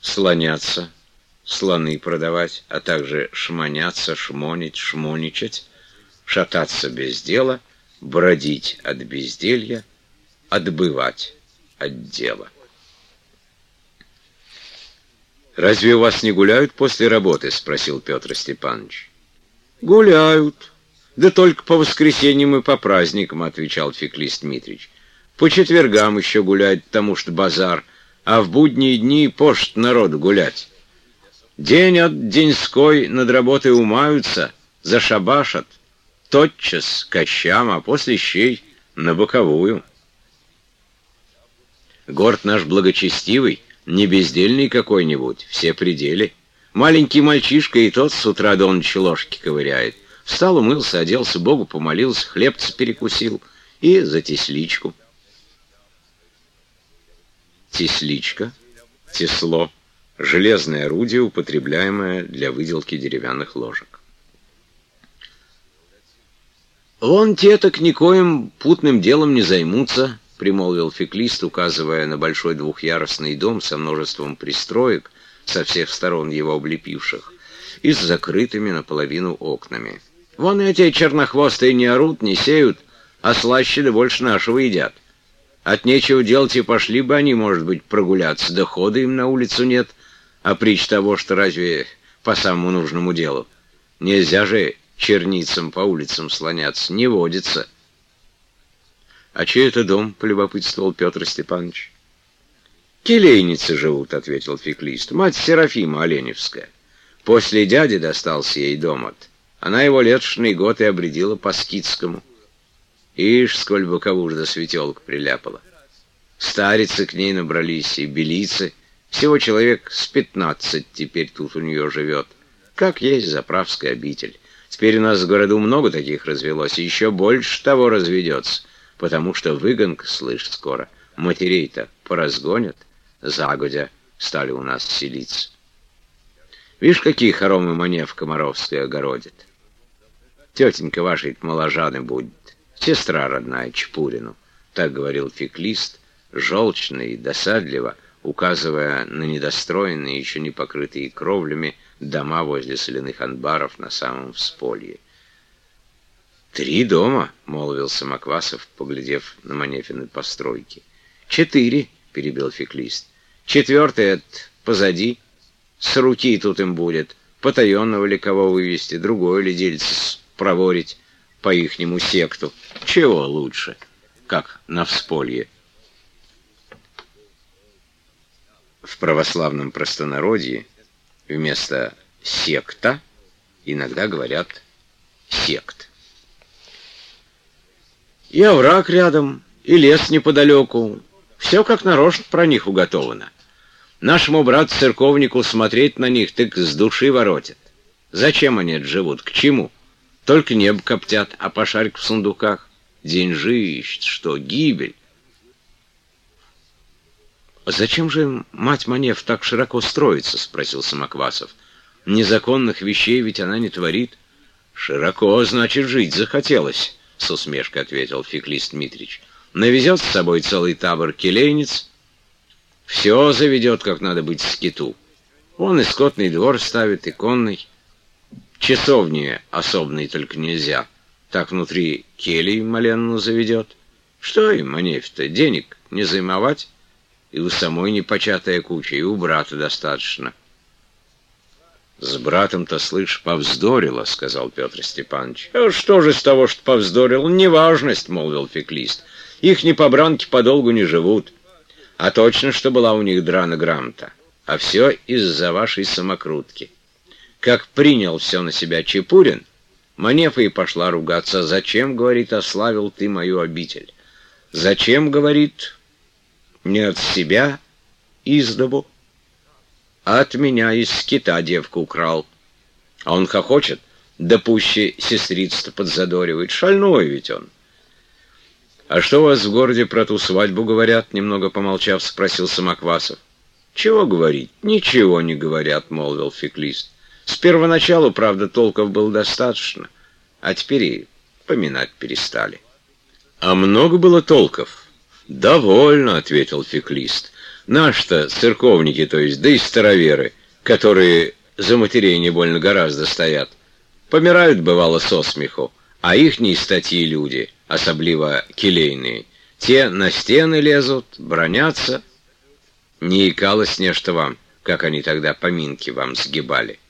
слоняться, слоны продавать, а также шмоняться, шмонить, шмоничать, шататься без дела, бродить от безделья, отбывать от дела. «Разве у вас не гуляют после работы?» — спросил Петр Степанович. «Гуляют. Да только по воскресеньям и по праздникам», — отвечал Феклист Дмитрич. «По четвергам еще гуляют, потому что базар, а в будние дни пошт народ гулять. День от деньской над работой умаются, зашабашат, тотчас кощам, а после щей на боковую. Город наш благочестивый, не бездельный какой-нибудь, все пределы. Маленький мальчишка и тот с утра до ночи ложки ковыряет. Встал, умылся, оделся, Богу помолился, хлебца перекусил и за тесличку. Тесличка, тесло, железное орудие, употребляемое для выделки деревянных ложек. «Вон те так никоим путным делом не займутся», — примолвил феклист, указывая на большой двухъярусный дом со множеством пристроек, со всех сторон его облепивших, и с закрытыми наполовину окнами. «Вон эти чернохвостые не орут, не сеют, а слаще да больше нашего едят. От нечего делать и пошли бы они, может быть, прогуляться, дохода им на улицу нет, а притч того, что разве по самому нужному делу. Нельзя же черницам по улицам слоняться, не водится. — А чей это дом? — полюбопытствовал Петр Степанович. — Келейницы живут, — ответил феклист. — Мать Серафима Оленевская. После дяди достался ей дом от. Она его летошный год и обредила по скидскому. Ишь, сколь боковуш до светелок приляпала. Старицы к ней набрались и белицы. Всего человек с пятнадцать теперь тут у нее живет. Как есть заправская обитель. Теперь у нас в городу много таких развелось, и еще больше того разведется, потому что выгонка, слышь, скоро. Матерей-то поразгонят, загодя стали у нас селиться. Видишь, какие хоромы мне в Комаровской огородит. Тетенька вашей моложаны будет, сестра родная Чпурину, так говорил феклист, желчно и досадливо, указывая на недостроенные, еще не покрытые кровлями, дома возле соляных анбаров на самом всполье. «Три дома», — молвил Самоквасов, поглядев на Манефины постройки. «Четыре», — перебил феклист. «Четвертый — это позади. С руки тут им будет. Потаенного ли кого вывести, другое ли дельце проворить по ихнему секту. Чего лучше, как на всполье». В православном простонародье вместо «секта» иногда говорят «сект». И овраг рядом, и лес неподалеку. Все как нарочно про них уготовано. Нашему брат-церковнику смотреть на них так с души воротит. Зачем они живут? К чему? Только небо коптят, а пошарик в сундуках. Деньжи ищет, что гибель. «Зачем же мать Манев так широко строится?» — спросил Самоквасов. «Незаконных вещей ведь она не творит». «Широко, значит, жить захотелось», — с усмешкой ответил Феклист Дмитрич. «Навезет с собой целый табор келейниц, все заведет, как надо быть скиту. Он и скотный двор ставит, и конный. Часовни особной только нельзя. Так внутри келий Маленну заведет. Что им, Манев-то, денег не займовать?» И у самой непочатая куча, и у брата достаточно. «С братом-то, слышь, повздорила», — сказал Петр Степанович. «А что же с того, что повздорил? Неважность», — молвил феклист. «Их не побранки подолгу не живут. А точно, что была у них драна грамота. А все из-за вашей самокрутки. Как принял все на себя Чепурин, Манефа и пошла ругаться. «Зачем, — говорит, — ославил ты мою обитель? Зачем, — говорит, не от себя издобу, а от меня из скита девку украл. А он хохочет, да пуще сестрица подзадоривает. Шальной ведь он. «А что у вас в городе про ту свадьбу говорят?» Немного помолчав, спросил Самоквасов. «Чего говорить?» «Ничего не говорят», — молвил феклист. «С первоначалу, правда, толков было достаточно, а теперь и поминать перестали». «А много было толков?» «Довольно», — ответил феклист. Наш-то церковники, то есть, да и староверы, которые за матерей не больно гораздо стоят, помирают, бывало, со смеху, а ихние статьи люди, особливо келейные, те на стены лезут, бронятся. Не икалось нечто вам, как они тогда поминки вам сгибали.